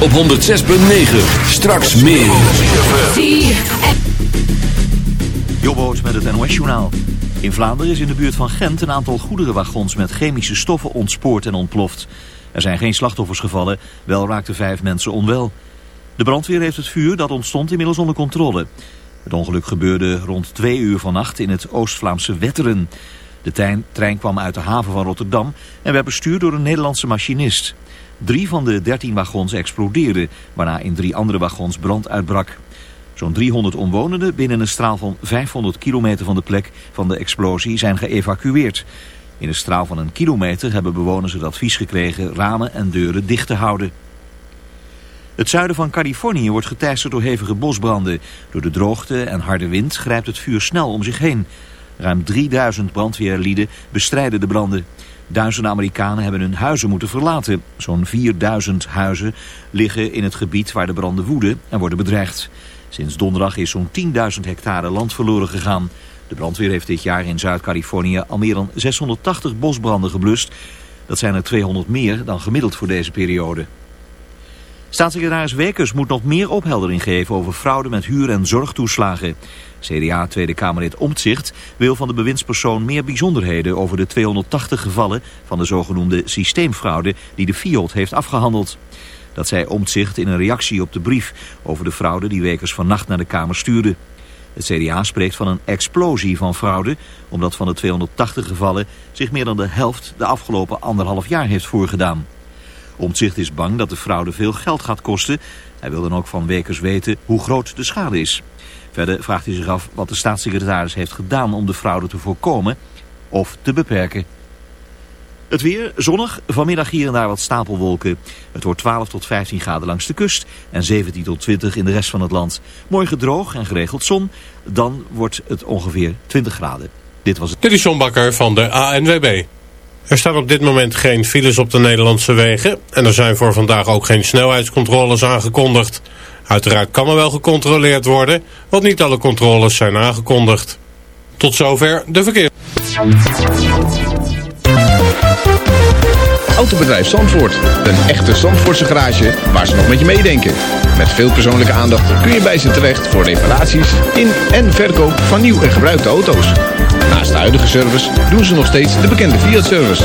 op 106.9. Straks meer. Jobboot met het NOS-journaal. In Vlaanderen is in de buurt van Gent een aantal goederenwagons met chemische stoffen ontspoord en ontploft. Er zijn geen slachtoffers gevallen, wel raakten vijf mensen onwel. De brandweer heeft het vuur dat ontstond inmiddels onder controle. Het ongeluk gebeurde rond twee uur vannacht in het Oost-Vlaamse Wetteren. De trein kwam uit de haven van Rotterdam en werd bestuurd door een Nederlandse machinist. Drie van de dertien wagons explodeerden, waarna in drie andere wagons brand uitbrak. Zo'n 300 omwonenden binnen een straal van 500 kilometer van de plek van de explosie zijn geëvacueerd. In een straal van een kilometer hebben bewoners het advies gekregen ramen en deuren dicht te houden. Het zuiden van Californië wordt geteisterd door hevige bosbranden. Door de droogte en harde wind grijpt het vuur snel om zich heen. Ruim 3000 brandweerlieden bestrijden de branden. Duizenden Amerikanen hebben hun huizen moeten verlaten. Zo'n 4000 huizen liggen in het gebied waar de branden woeden en worden bedreigd. Sinds donderdag is zo'n 10.000 hectare land verloren gegaan. De brandweer heeft dit jaar in Zuid-Californië al meer dan 680 bosbranden geblust. Dat zijn er 200 meer dan gemiddeld voor deze periode. Staatssecretaris Wekers moet nog meer opheldering geven over fraude met huur- en zorgtoeslagen. CDA Tweede Kamerlid Omtzigt wil van de bewindspersoon meer bijzonderheden over de 280 gevallen van de zogenoemde systeemfraude die de FIOD heeft afgehandeld. Dat zei Omtzigt in een reactie op de brief over de fraude die Wekers vannacht naar de Kamer stuurde. Het CDA spreekt van een explosie van fraude, omdat van de 280 gevallen zich meer dan de helft de afgelopen anderhalf jaar heeft voorgedaan. Omtzigt is bang dat de fraude veel geld gaat kosten. Hij wil dan ook van Wekers weten hoe groot de schade is. Verder vraagt hij zich af wat de staatssecretaris heeft gedaan om de fraude te voorkomen of te beperken. Het weer zonnig, vanmiddag hier en daar wat stapelwolken. Het wordt 12 tot 15 graden langs de kust en 17 tot 20 in de rest van het land. Morgen droog en geregeld zon, dan wordt het ongeveer 20 graden. Dit was het. Dit is Bakker van de ANWB. Er staan op dit moment geen files op de Nederlandse wegen en er zijn voor vandaag ook geen snelheidscontroles aangekondigd. Uiteraard kan er wel gecontroleerd worden, want niet alle controles zijn aangekondigd. Tot zover de verkeer. Autobedrijf Zandvoort. Een echte Zandvoortse garage waar ze nog met je meedenken. Met veel persoonlijke aandacht kun je bij ze terecht voor reparaties in en verkoop van nieuw en gebruikte auto's. Naast de huidige service doen ze nog steeds de bekende Fiat-service.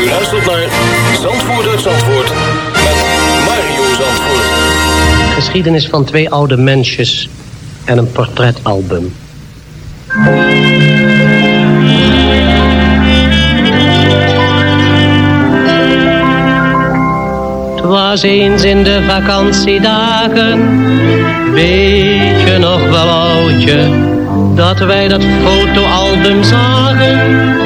U luistert naar Zandvoort uit Zandvoort met Mario Zandvoort. Geschiedenis van twee oude mensjes en een portretalbum. Was eens in de vakantiedagen, weet je nog wel oudje, dat wij dat fotoalbum zagen.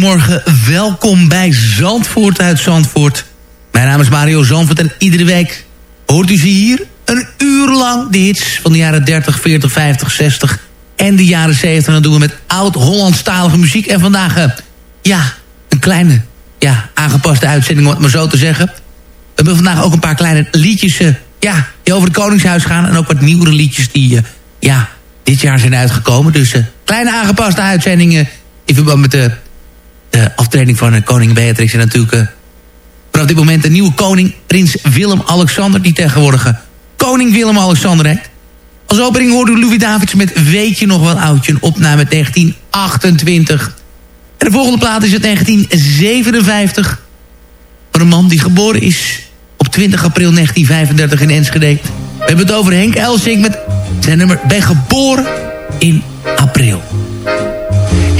Goedemorgen. Welkom bij Zandvoort uit Zandvoort. Mijn naam is Mario Zandvoort en iedere week hoort u ze hier een uur lang de hits van de jaren 30, 40, 50, 60 en de jaren 70. En dat doen we met oud-Hollandstalige muziek. En vandaag, eh, ja, een kleine, ja, aangepaste uitzending om het maar zo te zeggen. We hebben vandaag ook een paar kleine liedjes, eh, ja, die over het Koningshuis gaan. En ook wat nieuwere liedjes die, eh, ja, dit jaar zijn uitgekomen. Dus kleine aangepaste uitzendingen in verband met de, de aftraining van eh, koning Beatrix. En natuurlijk eh, vanaf dit moment de nieuwe koning, prins Willem-Alexander... die tegenwoordig eh, koning Willem-Alexander heet. Als opening hoorde Louis Davids met Weet je nog wel oudje? Een opname uit 1928. En de volgende plaat is uit 1957. Van een man die geboren is op 20 april 1935 in Enschede. We hebben het over Henk Elsink met zijn nummer Ben geboren in april.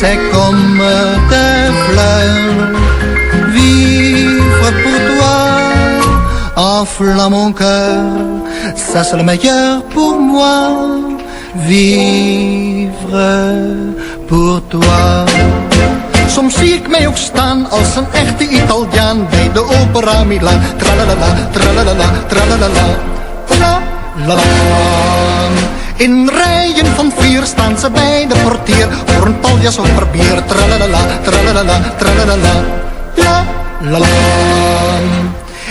c'est comme des fleurs. Vivre pour toi, enflamme mon cœur, ça c'est le meilleur pour moi. Vivre pour toi. Soms zie ik mij ook staan als een echte Italiaan bij de opera Milaan. Tralalala, tralalala, tralalala, tralalala. In rijen van vier staan ze bij de portier voor een paljas of per bier. Tralalala, tralalala, tralalala, la la la.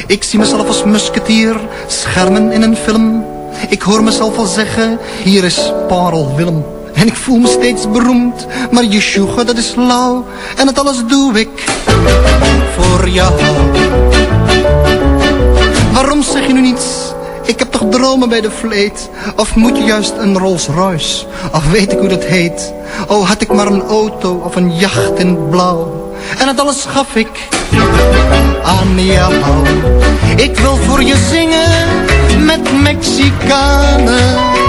Ik zie mezelf als musketier, schermen in een film. Ik hoor mezelf al zeggen, hier is Parel Willem. En ik voel me steeds beroemd, maar je sjoegen dat is lauw. En het alles doe ik voor jou. Waarom zeg je nu niets? Ik heb toch dromen bij de vleet? Of moet je juist een Rolls Royce? Of weet ik hoe dat heet? Oh, had ik maar een auto of een jacht in blauw. En het alles gaf ik aan jou. Ik wil voor je zingen met Mexicanen.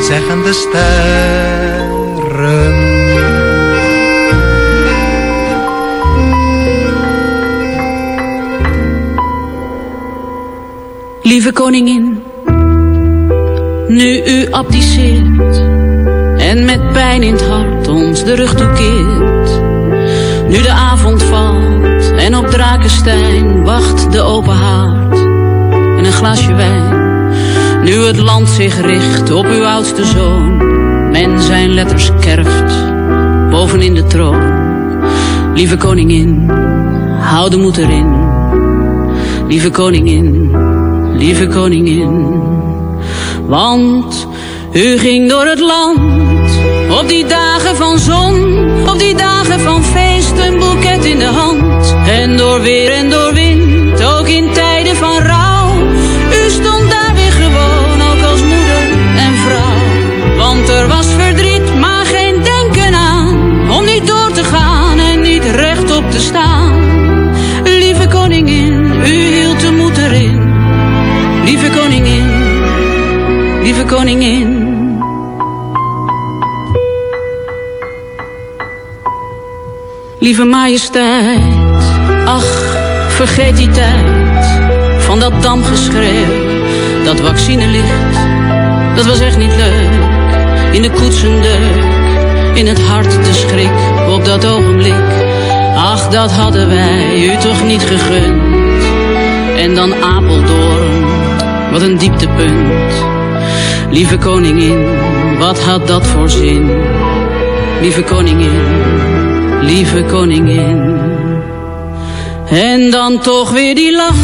zeggen de sterren. Lieve koningin, nu u abdiceert en met pijn in het hart ons de rug toekeert. Nu de avond valt en op Drakenstein wacht de open haard en een glaasje wijn. Nu het land zich richt op uw oudste zoon, men zijn letters kerft bovenin de troon. Lieve koningin, hou de moed erin. Lieve koningin, lieve koningin. Want u ging door het land op die dagen van zon, op die dagen van feest, een boeket in de hand. En door weer en door wind, ook in tijden van koningin. Lieve majesteit, ach, vergeet die tijd van dat damgeschreeuw, dat vaccinelicht, dat was echt niet leuk. In de koetsendeuk, in het hart de schrik op dat ogenblik. Ach, dat hadden wij u toch niet gegund. En dan Apeldoorn, wat een dieptepunt. Lieve koningin, wat had dat voor zin? Lieve koningin, lieve koningin. En dan toch weer die lach,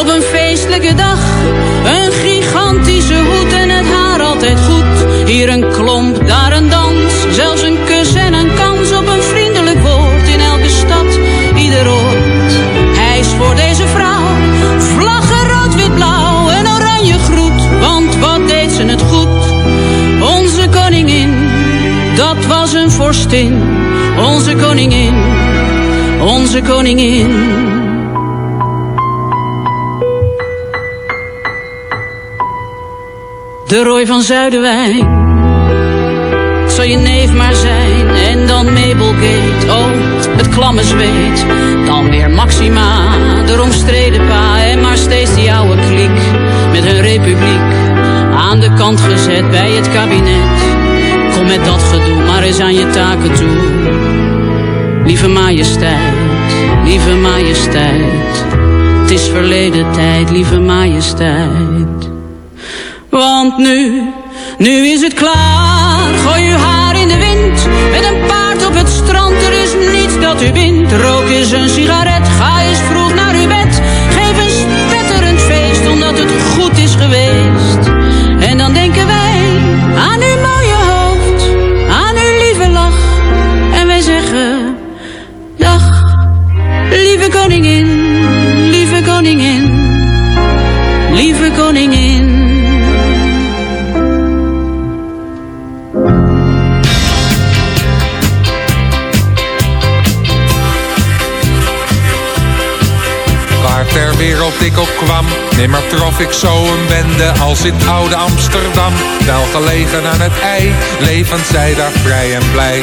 op een feestelijke dag. Een gigantische hoed en het haar altijd goed. Hier een klomp, daar een dans, zelfs een kus en een kans op een vriendelijk woord. In elke stad, ieder oord. Hij is voor deze vrouw, vlaggen rood, wit, blauw en oranje groet. Want wat deed ze het goed, onze koningin, dat was een vorstin. Onze koningin, onze koningin. De rooi van Zuiderwijn, zal je neef maar zijn. En dan Mabel Gate, oh, het klamme zweet. Dan weer Maxima, de omstreden pa. En maar steeds die oude kliek, met hun republiek. Aan de kant gezet bij het kabinet. Kom met dat gedoe maar eens aan je taken toe. Lieve majesteit, lieve majesteit. Het is verleden tijd, lieve majesteit. Want nu, nu is het klaar. Gooi uw haar in de wind. Met een paard op het strand, er is niets dat u wint. Rook eens een sigaret, ga eens vroeg nimmer trof ik zo een bende als in oude Amsterdam. Wel gelegen aan het ei, levend zij daar vrij en blij.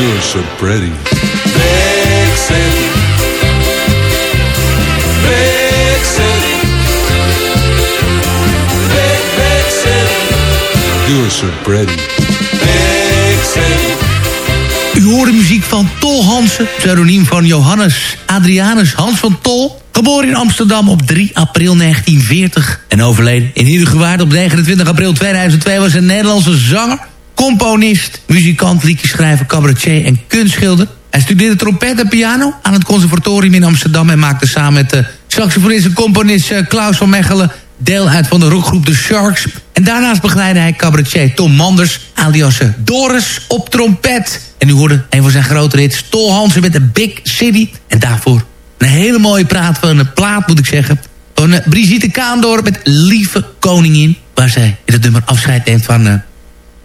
You're so pretty. Big city. Big city. Big, big city. You're so pretty. Big city. U hoorde muziek van Tol Hansen, pseudoniem van Johannes Adrianus Hans van Tol. Geboren in Amsterdam op 3 april 1940 en overleden in Uruguay op 29 april 2002 was een Nederlandse zanger, componist, muzikant, liedjeschrijver, cabaretier en kunstschilder. Hij studeerde trompet en piano aan het conservatorium in Amsterdam en maakte samen met de saxofonist en componist eh, Klaus van Mechelen deel uit van de rockgroep The Sharks. En daarnaast begeleidde hij cabaretier Tom Manders, alias eh, Doris, op trompet. En u hoorde een van zijn grote hits, Tol Hansen met de Big City. En daarvoor een hele mooie praat van een plaat, moet ik zeggen. Van eh, Brigitte Kaandorp met Lieve Koningin. Waar zij in het nummer afscheid neemt van... eh,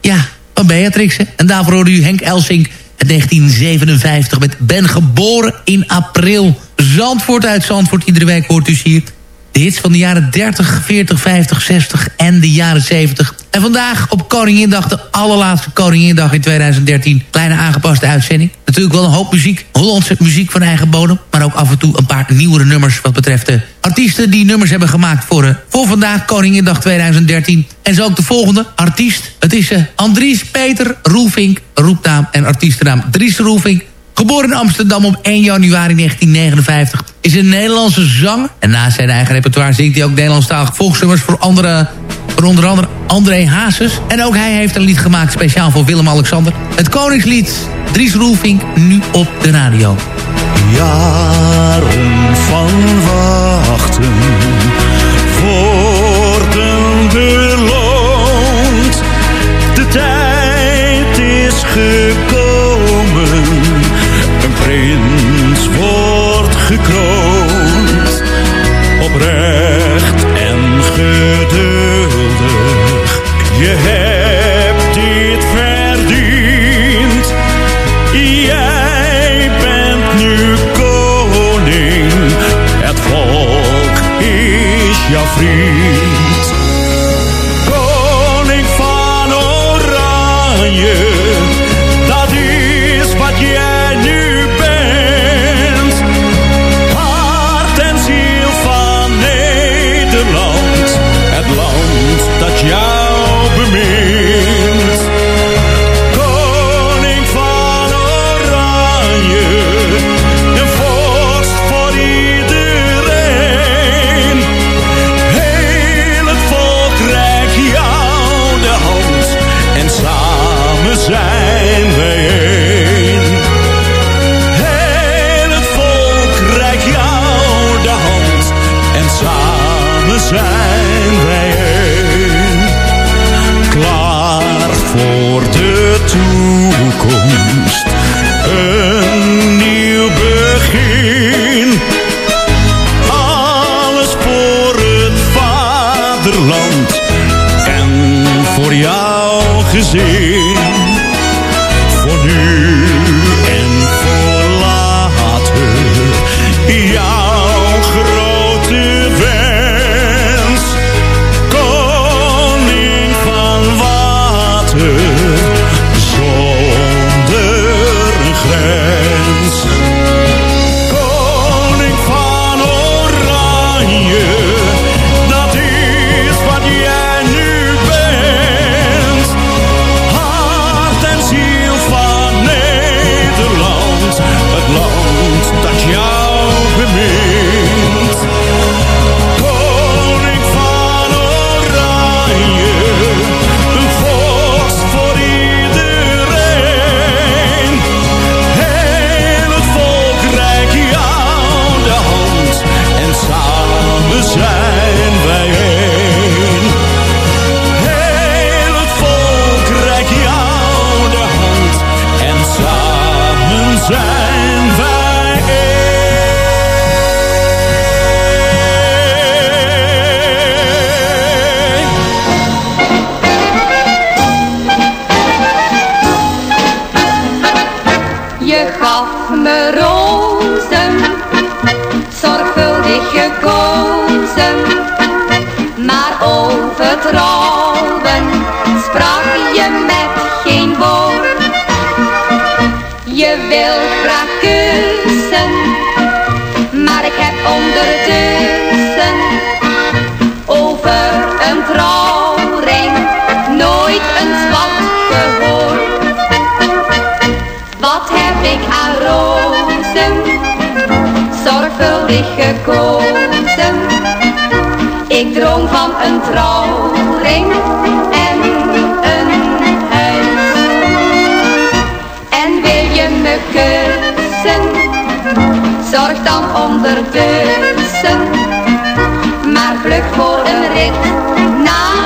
ja, van Beatrix. En daarvoor hoorde u Henk Elsink uit 1957 met Ben geboren in april. Zandvoort uit Zandvoort. Iedere week hoort u hier de hits van de jaren 30, 40, 50, 60 en de jaren 70. En vandaag op Koningindag, de allerlaatste Koningindag in 2013. Kleine aangepaste uitzending. Natuurlijk wel een hoop muziek. Hollandse muziek van eigen bodem. Maar ook af en toe een paar nieuwere nummers wat betreft de artiesten die nummers hebben gemaakt voor, eh, voor vandaag, Koningindag 2013. En zo ook de volgende artiest. Het is eh, Andries Peter Roelvink, roepnaam en artiestennaam Dries Roelvink. Geboren in Amsterdam op 1 januari 1959. Is een Nederlandse zanger. En naast zijn eigen repertoire zingt hij ook Nederlandstalige volksnummers voor andere... Voor onder andere André Hazes. En ook hij heeft een lied gemaakt speciaal voor Willem-Alexander. Het Koningslied Dries Roelvink nu op de radio. Jaren van wachten worden beloond. De tijd is gekomen, een prins wordt gekroond. Oprecht en geduldig, je hebt dit verdiend. Jij bent nu koning, het volk is jouw vriend. Koning van Oranje, rozen, zorgvuldig gekozen. Ik droom van een trouwring en een huis. En wil je me kussen, zorg dan ondertussen maar vlug voor een rit naar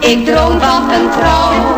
Ik droom van een trouwring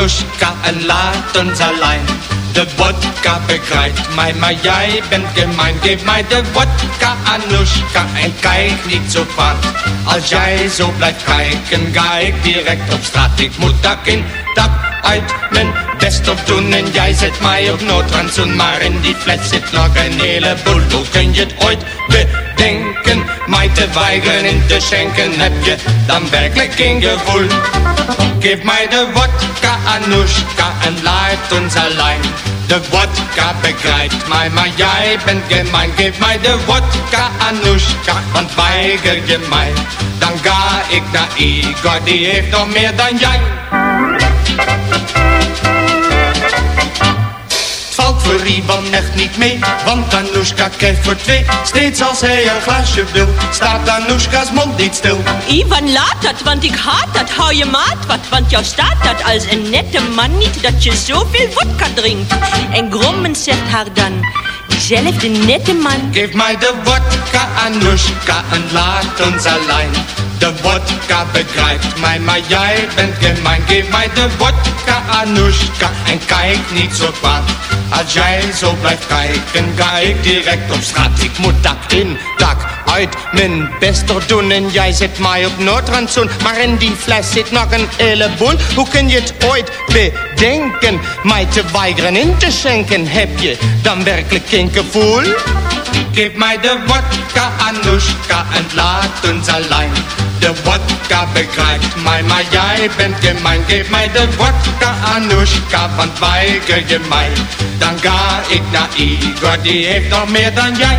Anushka, en laat ons alleen. De vodka begrijpt mij, maar jij bent gemein. Geef mij de vodka, Anushka, en kijk niet zo kwaad. Als jij zo blijft kijken, ga ik direct op straat. Ik moet dak in, dak uit, mijn best op doen. En jij zet mij op noodrandzoen, maar in die fles zit nog een heleboel. Hoe kun je het ooit bedenken, mij te weigeren in te schenken? Heb je dan werkelijk geen gevoel? Geef mij de vodka, Anushka, en laat ons alleen. De vodka begrijpt mij, maar jij bent gemein. Geef mij de vodka, Anushka, want weiger je mij. Dan ga ik naar Igor, die heeft nog meer dan jij. Ivan echt niet mee, want Anushka krijgt voor twee. Steeds als hij een glaasje wil, staat Anushka's mond niet stil. Ivan, laat dat, want ik haat dat. Hou je maat wat, want jou staat dat als een nette man niet dat je zoveel vodka drinkt. En Grommen zegt haar dan, diezelfde nette man. Geef mij de vodka, Anushka, en laat ons alleen. De vodka begrijpt mij, maar jij bent gemein. Geef mij de vodka, Anushka, en kijk niet zo kwaad. Als jij zo blijft kijken, ga ik direct op straat. Ik moet dak in, dak uit, mijn best er doen. En jij zet mij op noodrandzoen, maar in die fles zit nog een heleboel. Hoe kun je het ooit bedenken, mij te weigeren in te schenken? Heb je dan werkelijk geen gevoel? Geef mij de vodka, Anushka, en laat ons alleen. De vodka begrijpt mij, maar jij bent gemein. Geef mij de vodka, Anushka, want weiger je mij. Dan ga ik naar Igor, die heeft nog meer dan jij.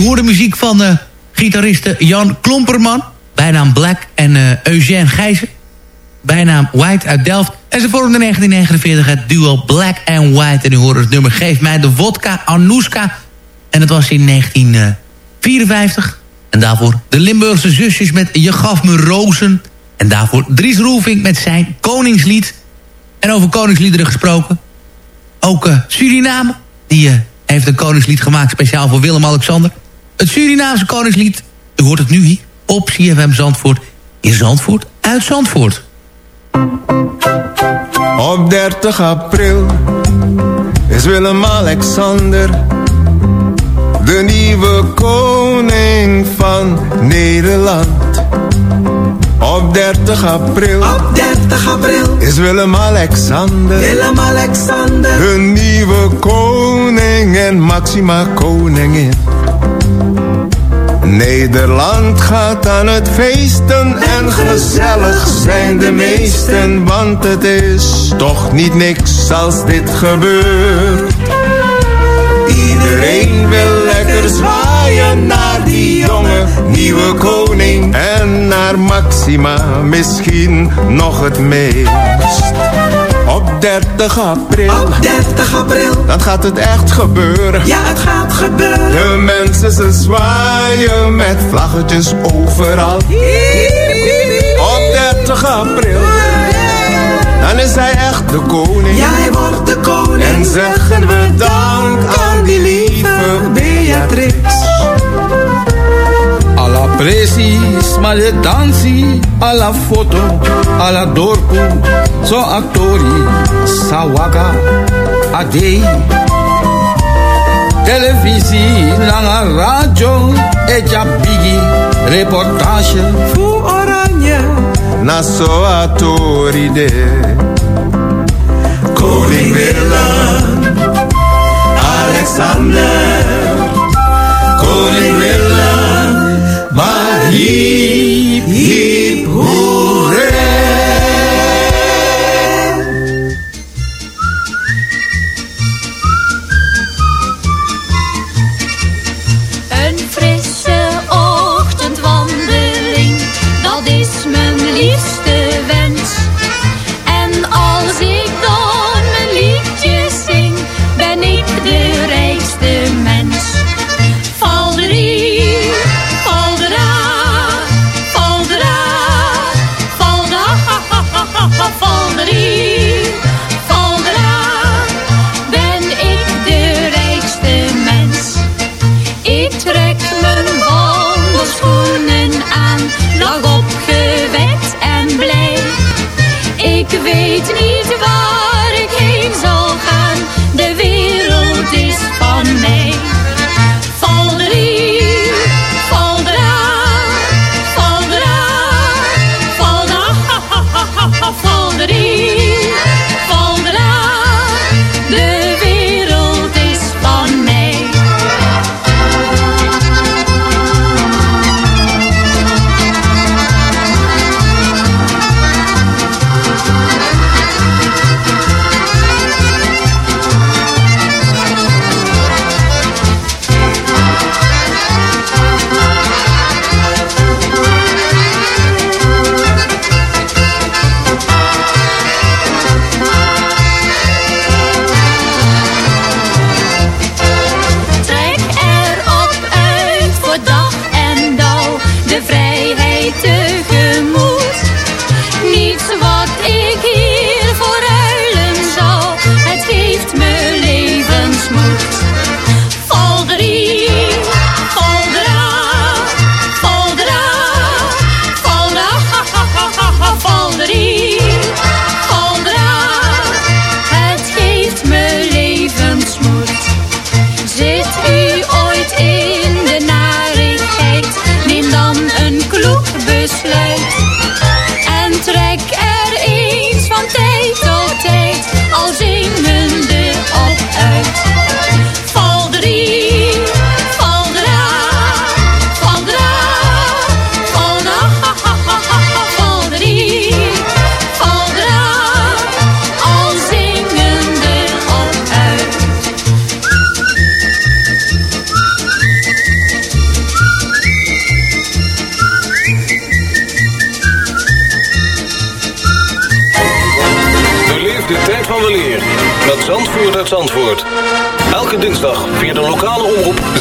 u hoorde muziek van eh gitariste Jan Klomperman. Bijnaam Black en eh Eugène. Bijnaam White uit Delft. En ze vormden in 1949 het duo Black and White. En u hoorde het nummer Geef mij de vodka Anouska. En dat was in 1954. En daarvoor de Limburgse zusjes met Je gaf me rozen. En daarvoor Dries Roelvink met zijn Koningslied. En over koningsliederen gesproken. Ook eh, Suriname. Die heeft een koningslied gemaakt speciaal voor Willem-Alexander. Het Surinaamse koningslied. U hoort het nu hier op CFM Zandvoort. In Zandvoort uit Zandvoort. Op 30 april is Willem-Alexander de nieuwe koning van Nederland. Op 30 april, Op 30 april is Willem-Alexander Willem-Alexander de nieuwe koning en Maxima koningin. Nederland gaat aan het feesten en gezellig zijn de meesten, want het is toch niet niks als dit gebeurt. Iedereen wil lekker zwaaien naar die jonge nieuwe koning en naar Maxima misschien nog het meest. Op 30 april, Op 30 april dan gaat het echt gebeuren. Ja, het gaat gebeuren De mensen ze zwaaien met vlaggetjes overal. Op 30 april, dan is hij echt de koning. Ja, hij wordt de koning En zeggen we dank aan die lieve Beatrix. Alla presi, smale dansi, alla foto, alla dorpu, so actori, sawaka, adei. Televisie, lange radio, etja bigi, reportage. Fu oranje Na so atoride. Koning Willem, Alexander, Koning Willem, Hip, hip, hooray!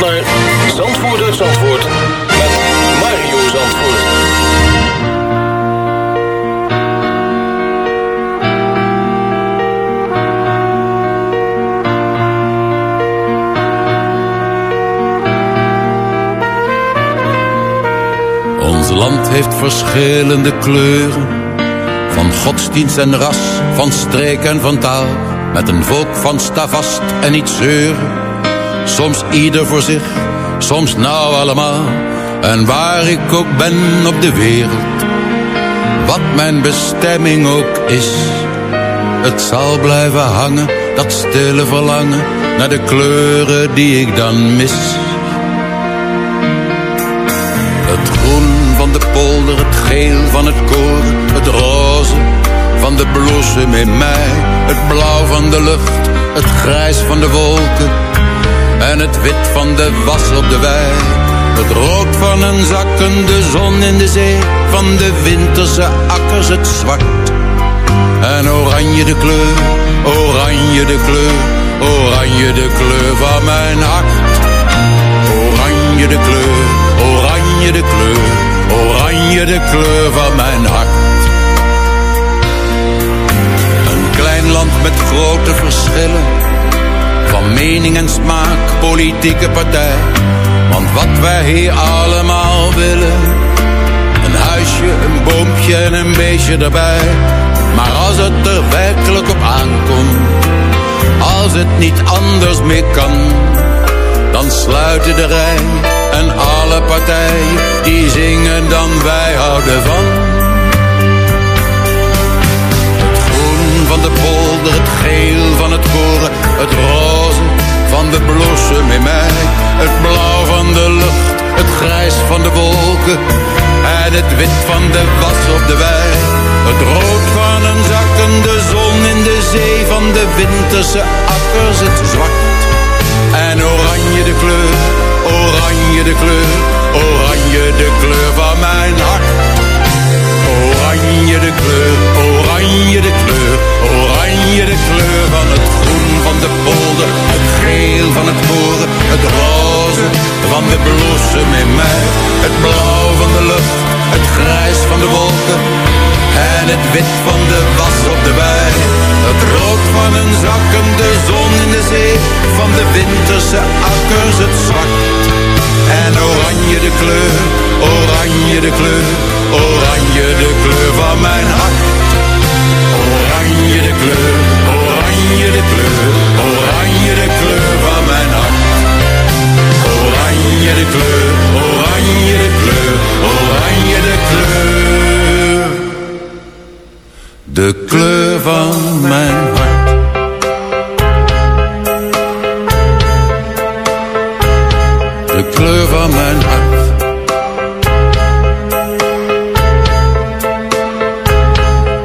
naar Zandvoort met Mario Zandvoort. Ons land heeft verschillende kleuren. Van godsdienst en ras, van streek en van taal. Met een volk van sta vast en niet zeuren. Soms ieder voor zich, soms nou allemaal. En waar ik ook ben op de wereld. Wat mijn bestemming ook is. Het zal blijven hangen, dat stille verlangen. Naar de kleuren die ik dan mis. Het groen van de polder, het geel van het koren, het roze van de bloesem in mei, het blauw van de lucht, het grijs van de wolken en het wit van de was op de wei. Het rood van een zakkende zon in de zee, van de winterse akkers het zwart. En oranje de kleur, oranje de kleur, oranje de kleur van mijn hart. Oranje de kleur, oranje de kleur, oranje de kleur van mijn hart. Een klein land met grote verschillen, mening en smaak, politieke partij. Want wat wij hier allemaal willen, een huisje, een boompje en een beestje erbij. Maar als het er werkelijk op aankomt, als het niet anders meer kan dan sluiten de rij en alle partijen die zingen dan wij houden van. Het groen van de polder, het geel van het koren, het roze van de bloesem in mij, het blauw van de lucht, het grijs van de wolken en het wit van de was op de wei. Het rood van een zakkende zon in de zee van de winterse akkers, het zwart en oranje de kleur, oranje de kleur, oranje de kleur van mijn hart. Oranje de kleur, oranje de kleur, oranje de kleur van het de polder, het geel van het koren, het roze van de bloesem in mij, het blauw van de lucht, het grijs van de wolken en het wit van de was op de wei. Het rood van een zakkende zon in de zee, van de winterse akkers het zwart. En oranje de kleur, oranje de kleur, oranje de kleur van mijn hart. Oranje de kleur, De kleur, oranje de kleur, oranje de kleur. De kleur van mijn hart. De kleur van mijn hart.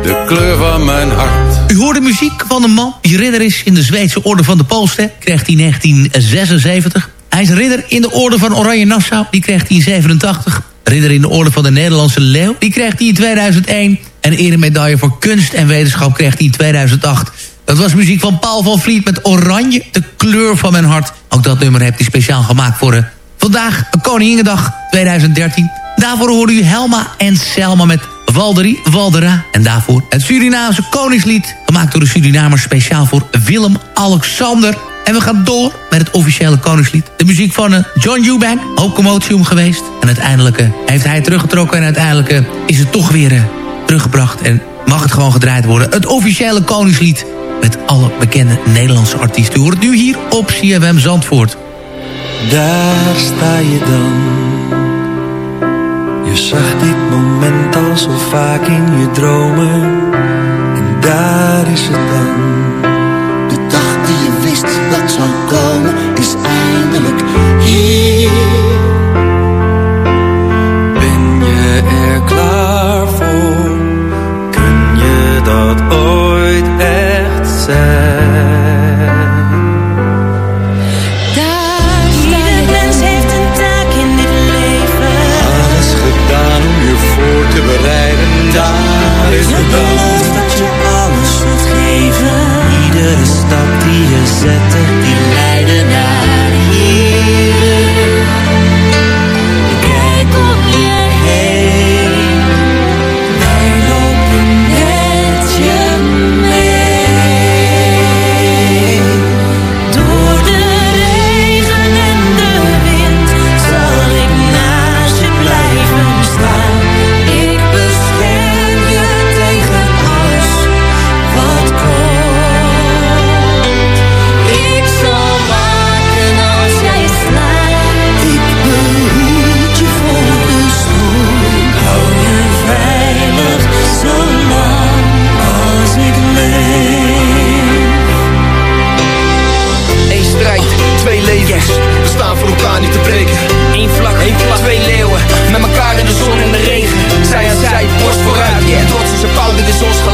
De kleur van mijn hart. U hoorde muziek van een man die ridder is in de Zweedse Orde van de Poolster. Kreeg hij in 1976. Hij is ridder in de Orde van Oranje Nassau. Die kreeg hij in 87. Ridder in de Orde van de Nederlandse Leeuw. Die kreeg hij in 2001. En eremedaille voor kunst en wetenschap kreeg hij in 2008. Dat was muziek van Paul van Vliet met Oranje, de kleur van mijn hart. Ook dat nummer heeft hij speciaal gemaakt voor uh, vandaag, Koninginnedag 2013. Daarvoor hoorde u Helma en Selma met Valderie, Valdera. En daarvoor het Surinaamse koningslied, gemaakt door de Surinamers speciaal voor Willem-Alexander. En we gaan door met het officiële koningslied. De muziek van uh, John Eubank, ook commotium geweest. En uiteindelijk uh, heeft hij teruggetrokken en uiteindelijk uh, is het toch weer teruggebracht. En mag het gewoon gedraaid worden. Het officiële koningslied met alle bekende Nederlandse artiesten. U hoort het nu hier op CFM Zandvoort. Daar sta je dan. Je zag dit moment al zo vaak in je dromen. En daar is het dan. Is eindelijk hier. Ben je er klaar voor? Kun je dat ooit echt zijn? Daar is het. Heeft een taak in dit leven. Alles gedaan om je voor te bereiden. Daar is het. Ik geloof dat je alles zult geven. Iedere stap die je zet. soms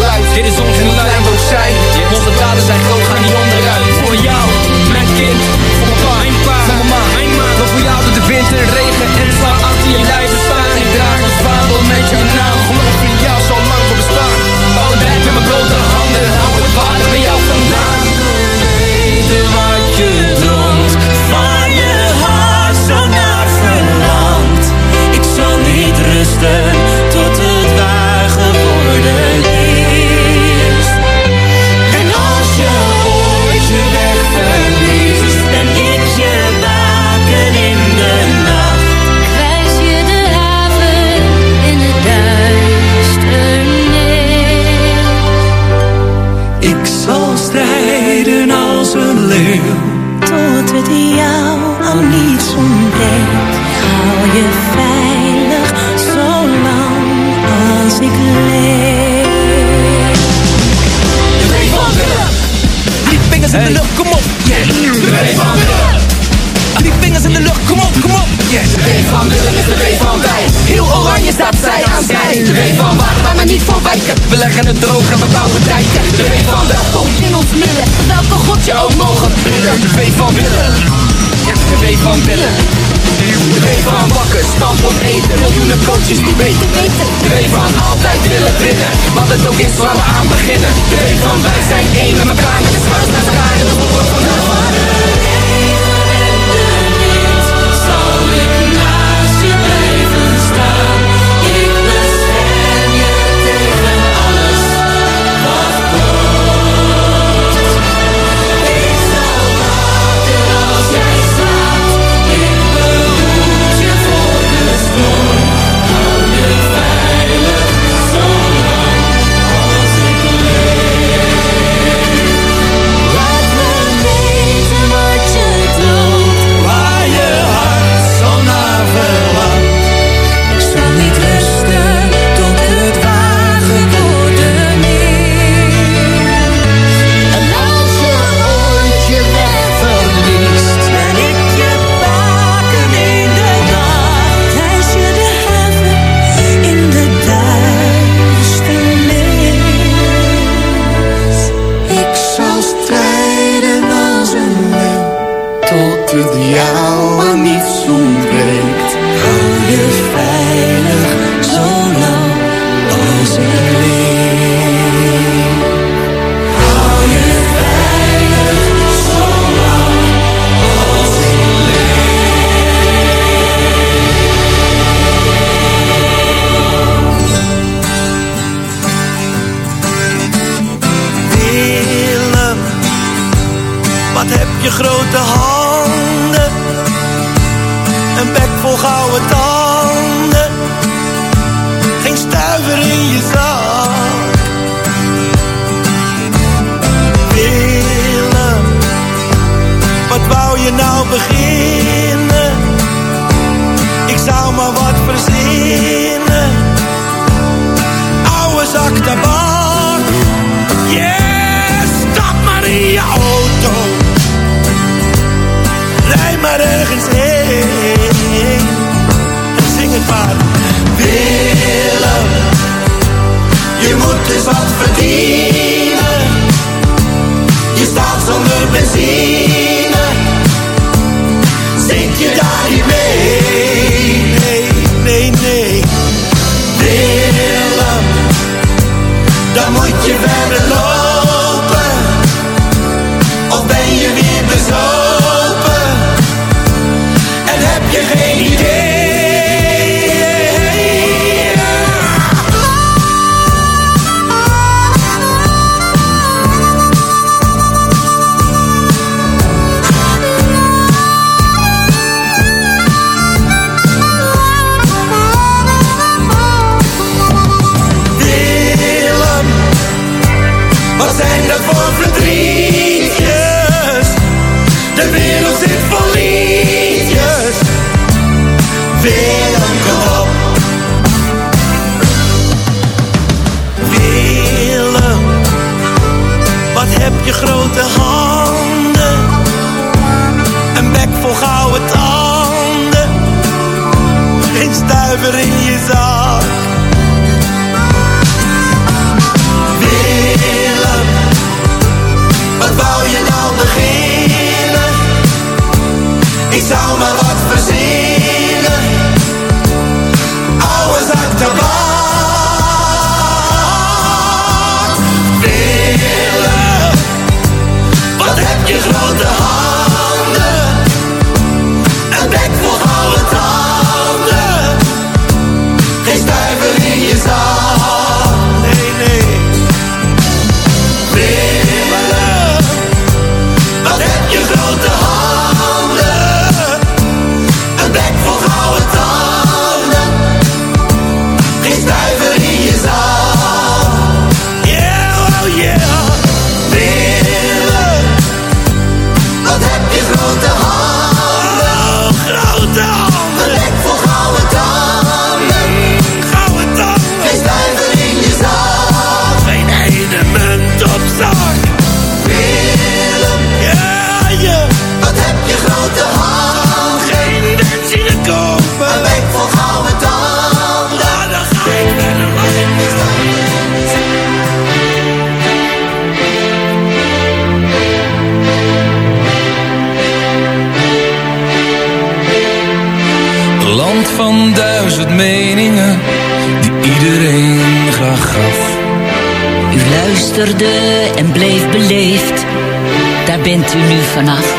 Enough.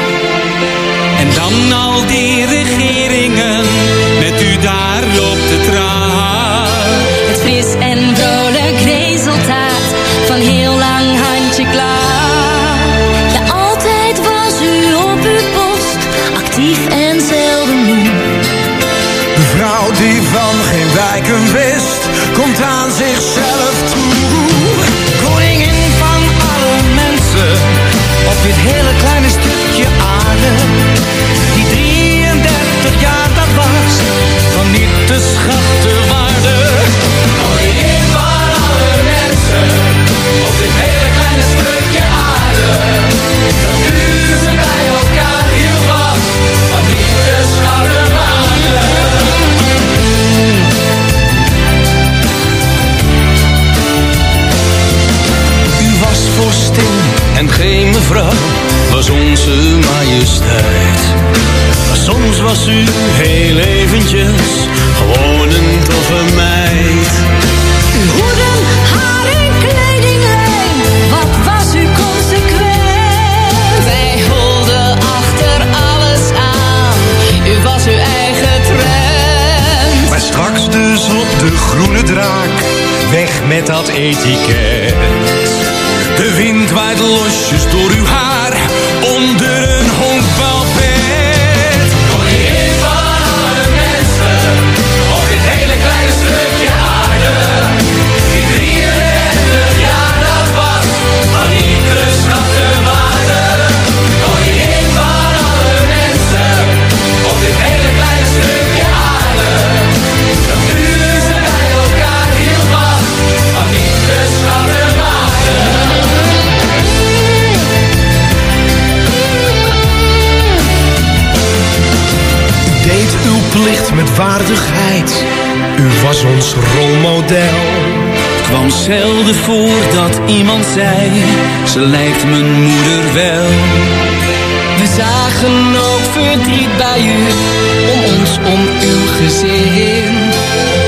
geen mevrouw, was onze majesteit. Maar soms was u heel eventjes gewoon een toffe meid. Uw hoeden, haar en kledinglijn, wat was u consequent? Wij holden achter alles aan, u was uw eigen trend. Maar straks dus op de groene draak, weg met dat etiket. De wind waait losjes door uw haar. Onder een met waardigheid. U was ons rolmodel. Het kwam zelden voor dat iemand zei, ze lijkt mijn moeder wel. We zagen ook verdriet bij u, om ons, om uw gezin.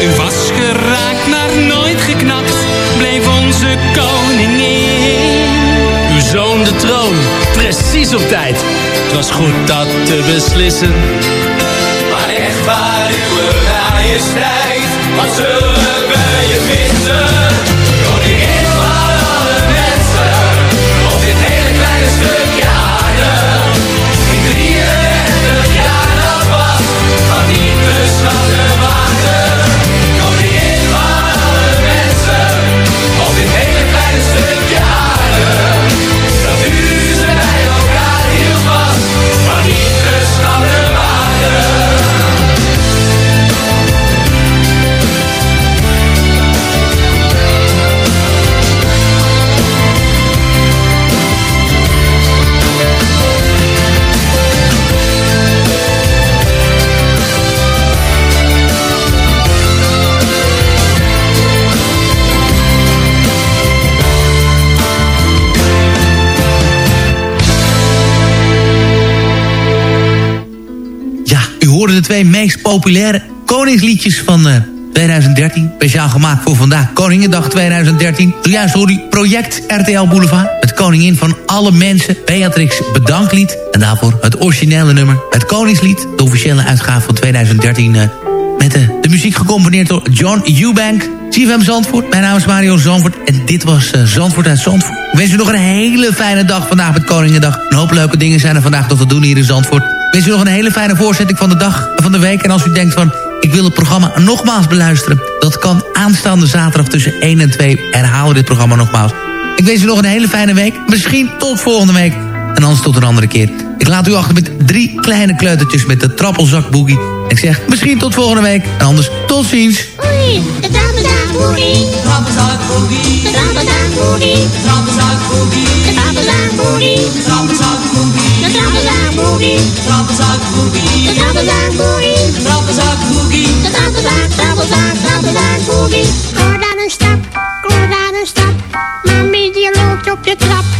U was geraakt, maar nooit geknakt, bleef onze koningin. Uw zoon de troon, precies op tijd. Het was goed dat te beslissen strijd, wat zullen wij je vinden? Populaire koningsliedjes van 2013. Speciaal gemaakt voor vandaag, Koningendag 2013. Zojuist u Project RTL Boulevard. Het koningin van alle mensen, Beatrix Bedanklied. En daarvoor het originele nummer, het Koningslied. De officiële uitgave van 2013... Uh, met de, de, muziek gecomponeerd door John Eubank. CFM Zandvoort, mijn naam is Mario Zandvoort. En dit was Zandvoort uit Zandvoort. Ik wens u nog een hele fijne dag vandaag met Koningendag. Een hoop leuke dingen zijn er vandaag nog te doen hier in Zandvoort. Wens u nog een hele fijne voorzetting van de dag, van de week. En als u denkt van, ik wil het programma nogmaals beluisteren. Dat kan aanstaande zaterdag tussen 1 en 2 herhalen we dit programma nogmaals. Ik wens u nog een hele fijne week. Misschien tot volgende week. En anders tot een andere keer. Ik laat u achter met drie kleine kleutertjes met de trappelzakboogie. Ik zeg misschien tot volgende week. En anders tot ziens. Oei, de trappelzakboogie. Trappelzakboogie. De trappelzakboogie. Trappelzakboogie. De trappelzakboogie. Trappelzakboogie. De trappelzakboogie. Trappelzakboogie. De trappelzakboogie. Trappelzakboogie. De trappelzak, trappelzak, trappelzakboogie. Kom daar een stap, kom daar een stap. Mami die loopt op je trap.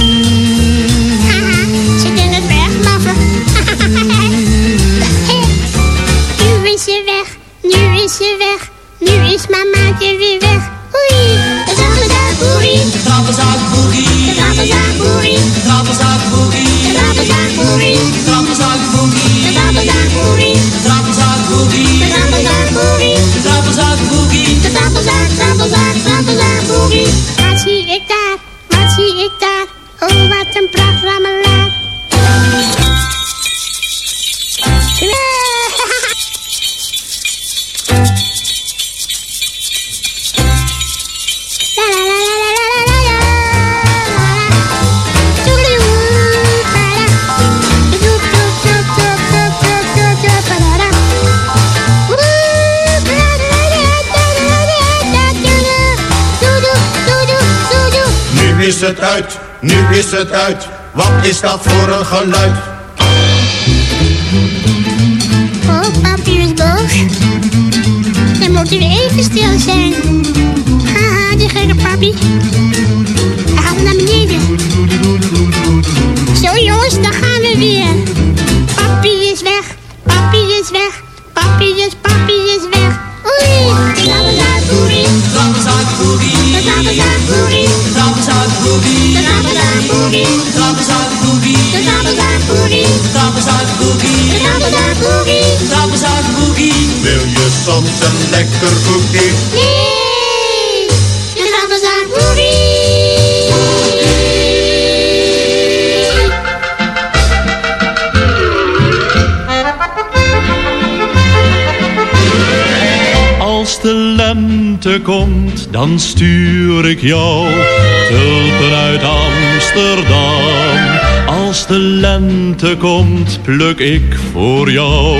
Nu is ze weg. Nu is mamaatje weer weg. Oei, de trappelzakboogie. De trappelzakboogie. De uit, nu is het uit. Wat is dat voor een geluid? Oh, papi is boos. Dan moet u even stil zijn. Haha, die gekke papi. Hij gaat naar beneden. Zo jongens, daar gaan we weer. Papi is weg, papi is weg. Je soms een lekker koekje? Nee, de trappelzakboogie. Als de lente komt, dan stuur ik jou tulpen uit Amsterdam. Als de lente komt, pluk ik voor jou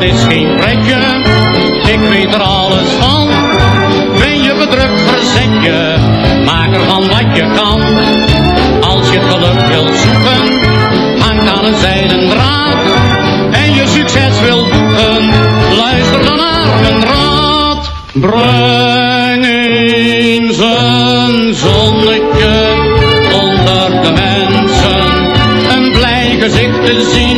Dat is geen pretje, ik weet er alles van. Ben je bedrukt, verzet je, maak ervan wat je kan. Als je geluk wilt zoeken, hangt aan een zijden draad. En je succes wilt boeken, luister dan naar mijn raad. Breng eens een zonnetje onder de mensen, een blij gezicht te zien,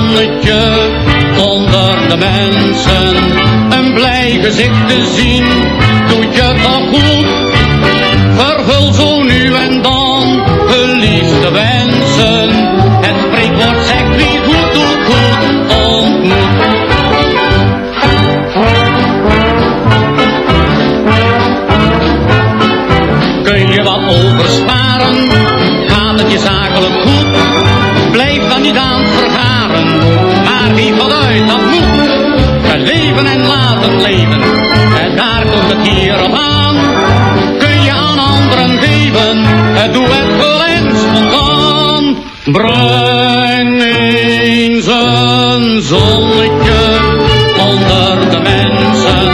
zonnetje onder de mensen, een blij gezicht te zien, en laten leven, en daar komt het hier op aan. Kun je aan anderen geven, het doe het wel en spontaan. Breng eens een zonnetje onder de mensen.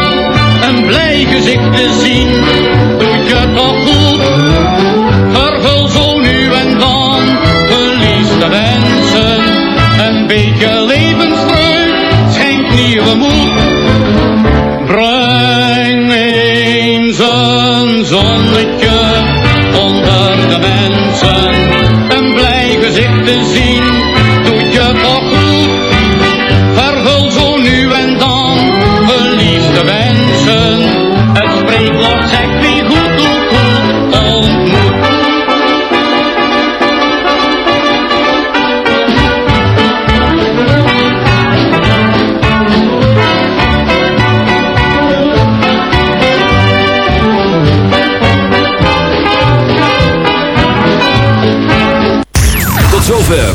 Een blij gezicht een zonnetje onder